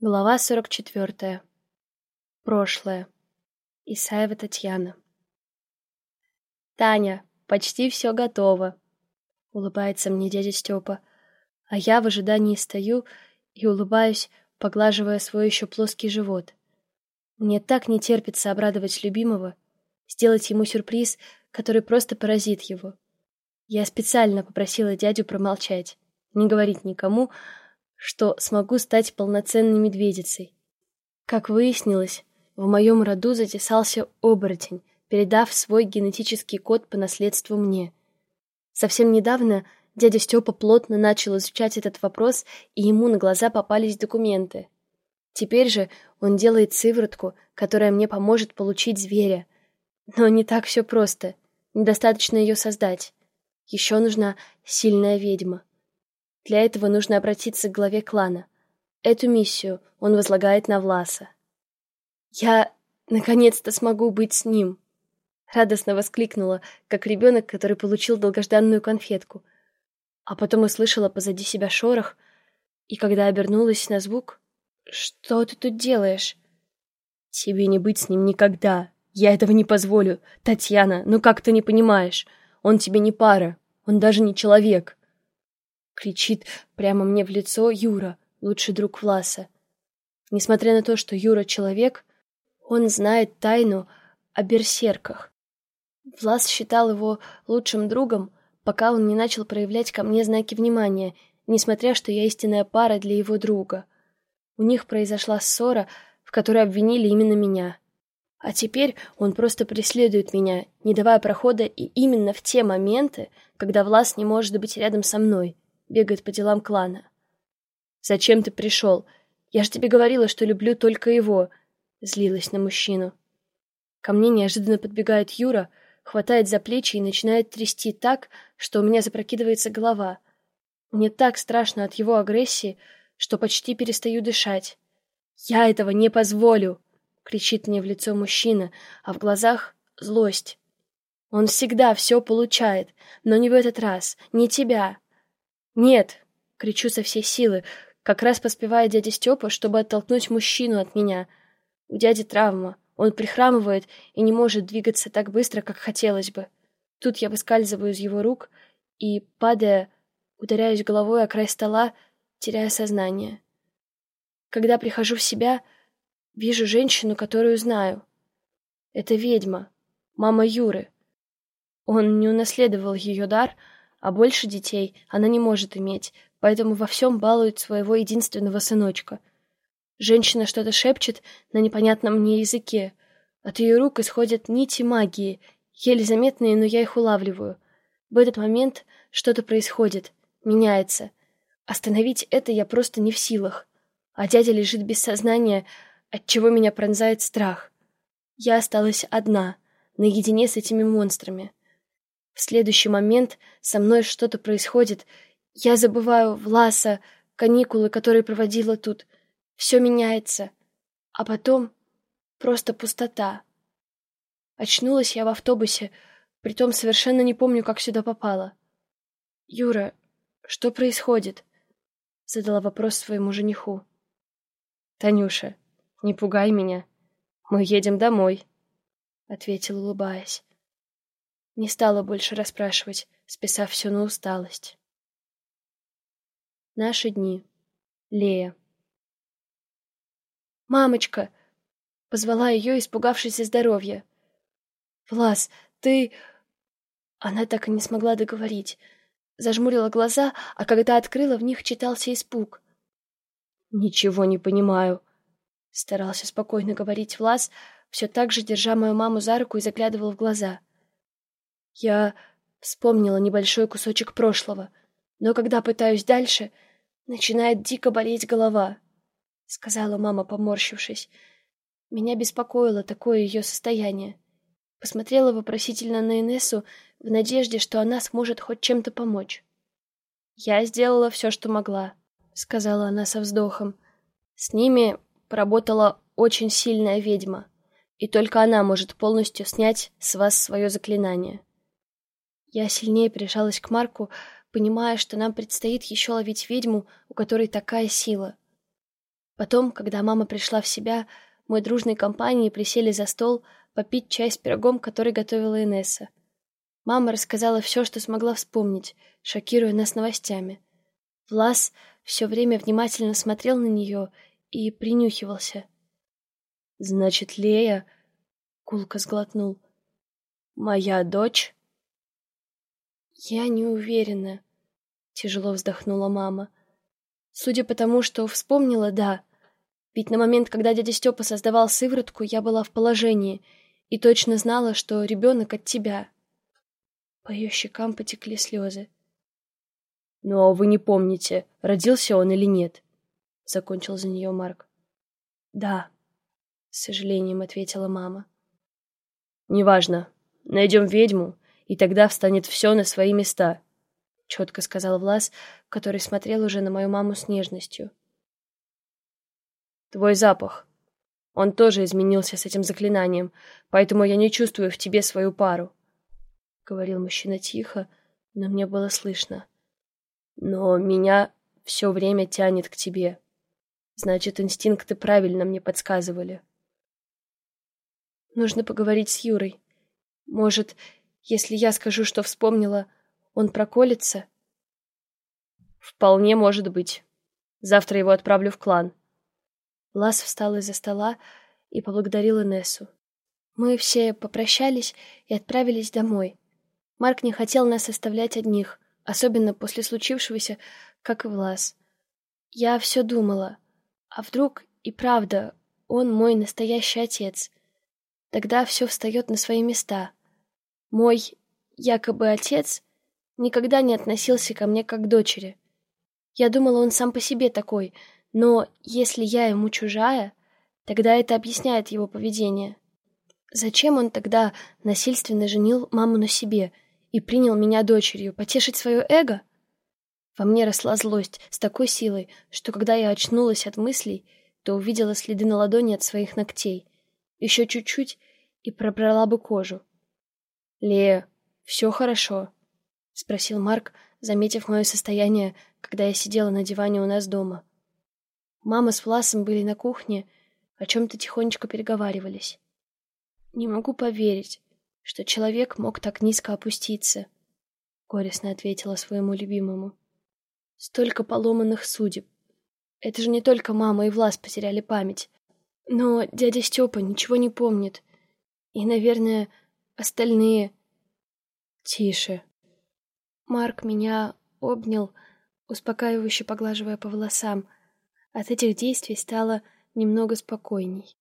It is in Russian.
Глава 44. Прошлое. Исаева Татьяна. «Таня, почти все готово», — улыбается мне дядя Степа, а я в ожидании стою и улыбаюсь, поглаживая свой еще плоский живот. Мне так не терпится обрадовать любимого, сделать ему сюрприз, который просто поразит его. Я специально попросила дядю промолчать, не говорить никому, что смогу стать полноценной медведицей. Как выяснилось, в моем роду затесался оборотень, передав свой генетический код по наследству мне. Совсем недавно дядя Степа плотно начал изучать этот вопрос, и ему на глаза попались документы. Теперь же он делает сыворотку, которая мне поможет получить зверя. Но не так все просто. Недостаточно ее создать. Еще нужна сильная ведьма. Для этого нужно обратиться к главе клана. Эту миссию он возлагает на Власа. «Я наконец-то смогу быть с ним!» Радостно воскликнула, как ребенок, который получил долгожданную конфетку. А потом услышала позади себя шорох, и когда обернулась на звук... «Что ты тут делаешь?» «Тебе не быть с ним никогда. Я этого не позволю. Татьяна, ну как ты не понимаешь? Он тебе не пара. Он даже не человек. Кричит прямо мне в лицо Юра, лучший друг Власа. Несмотря на то, что Юра человек, он знает тайну о берсерках. Влас считал его лучшим другом, пока он не начал проявлять ко мне знаки внимания, несмотря что я истинная пара для его друга. У них произошла ссора, в которой обвинили именно меня. А теперь он просто преследует меня, не давая прохода и именно в те моменты, когда Влас не может быть рядом со мной бегает по делам клана. «Зачем ты пришел? Я же тебе говорила, что люблю только его!» Злилась на мужчину. Ко мне неожиданно подбегает Юра, хватает за плечи и начинает трясти так, что у меня запрокидывается голова. Мне так страшно от его агрессии, что почти перестаю дышать. «Я этого не позволю!» — кричит мне в лицо мужчина, а в глазах — злость. Он всегда все получает, но не в этот раз, не тебя. «Нет!» — кричу со всей силы, как раз поспевая дядя Степа, чтобы оттолкнуть мужчину от меня. У дяди травма, он прихрамывает и не может двигаться так быстро, как хотелось бы. Тут я выскальзываю из его рук и, падая, ударяюсь головой о край стола, теряя сознание. Когда прихожу в себя, вижу женщину, которую знаю. Это ведьма, мама Юры. Он не унаследовал ее дар — а больше детей она не может иметь, поэтому во всем балует своего единственного сыночка. Женщина что-то шепчет на непонятном мне языке. От ее рук исходят нити магии, еле заметные, но я их улавливаю. В этот момент что-то происходит, меняется. Остановить это я просто не в силах. А дядя лежит без сознания, отчего меня пронзает страх. Я осталась одна, наедине с этими монстрами. В следующий момент со мной что-то происходит. Я забываю Власа, каникулы, которые проводила тут. Все меняется. А потом просто пустота. Очнулась я в автобусе, притом совершенно не помню, как сюда попала. «Юра, что происходит?» — задала вопрос своему жениху. «Танюша, не пугай меня. Мы едем домой», — ответил, улыбаясь. Не стала больше расспрашивать, списав все на усталость. Наши дни. Лея. «Мамочка!» — позвала ее, испугавшись за здоровье. «Влас, ты...» Она так и не смогла договорить. Зажмурила глаза, а когда открыла, в них читался испуг. «Ничего не понимаю», — старался спокойно говорить Влас, все так же держа мою маму за руку и заглядывал в глаза. Я вспомнила небольшой кусочек прошлого, но когда пытаюсь дальше, начинает дико болеть голова, — сказала мама, поморщившись. Меня беспокоило такое ее состояние. Посмотрела вопросительно на Инессу в надежде, что она сможет хоть чем-то помочь. «Я сделала все, что могла», — сказала она со вздохом. «С ними поработала очень сильная ведьма, и только она может полностью снять с вас свое заклинание». Я сильнее прижалась к Марку, понимая, что нам предстоит еще ловить ведьму, у которой такая сила. Потом, когда мама пришла в себя, мы дружной компанией присели за стол попить чай с пирогом, который готовила Инесса. Мама рассказала все, что смогла вспомнить, шокируя нас новостями. Влас все время внимательно смотрел на нее и принюхивался. «Значит, Лея...» — Кулка сглотнул. «Моя дочь?» «Я не уверена», — тяжело вздохнула мама. «Судя по тому, что вспомнила, да. Ведь на момент, когда дядя Степа создавал сыворотку, я была в положении и точно знала, что ребенок от тебя». По ее щекам потекли слезы. «Но вы не помните, родился он или нет?» — закончил за нее Марк. «Да», — с сожалением ответила мама. «Неважно. Найдем ведьму, и тогда встанет все на свои места», — четко сказал Влас, который смотрел уже на мою маму с нежностью. «Твой запах. Он тоже изменился с этим заклинанием, поэтому я не чувствую в тебе свою пару», — говорил мужчина тихо, но мне было слышно. Но меня все время тянет к тебе. Значит, инстинкты правильно мне подсказывали. Нужно поговорить с Юрой. Может, если я скажу, что вспомнила, он проколется? Вполне может быть. Завтра его отправлю в клан. Лас встал из-за стола и поблагодарил Инессу. Мы все попрощались и отправились домой. Марк не хотел нас оставлять одних — особенно после случившегося, как и Влас. Я все думала, а вдруг и правда он мой настоящий отец? Тогда все встает на свои места. Мой якобы отец никогда не относился ко мне как к дочери. Я думала, он сам по себе такой, но если я ему чужая, тогда это объясняет его поведение. Зачем он тогда насильственно женил маму на себе — и принял меня дочерью, потешить свое эго? Во мне росла злость с такой силой, что когда я очнулась от мыслей, то увидела следы на ладони от своих ногтей. Еще чуть-чуть и пробрала бы кожу. «Лея, все хорошо?» — спросил Марк, заметив мое состояние, когда я сидела на диване у нас дома. Мама с Власом были на кухне, о чем-то тихонечко переговаривались. Не могу поверить, что человек мог так низко опуститься, — горестно ответила своему любимому. Столько поломанных судеб. Это же не только мама и Влас потеряли память. Но дядя Степа ничего не помнит. И, наверное, остальные... Тише. Марк меня обнял, успокаивающе поглаживая по волосам. От этих действий стало немного спокойней.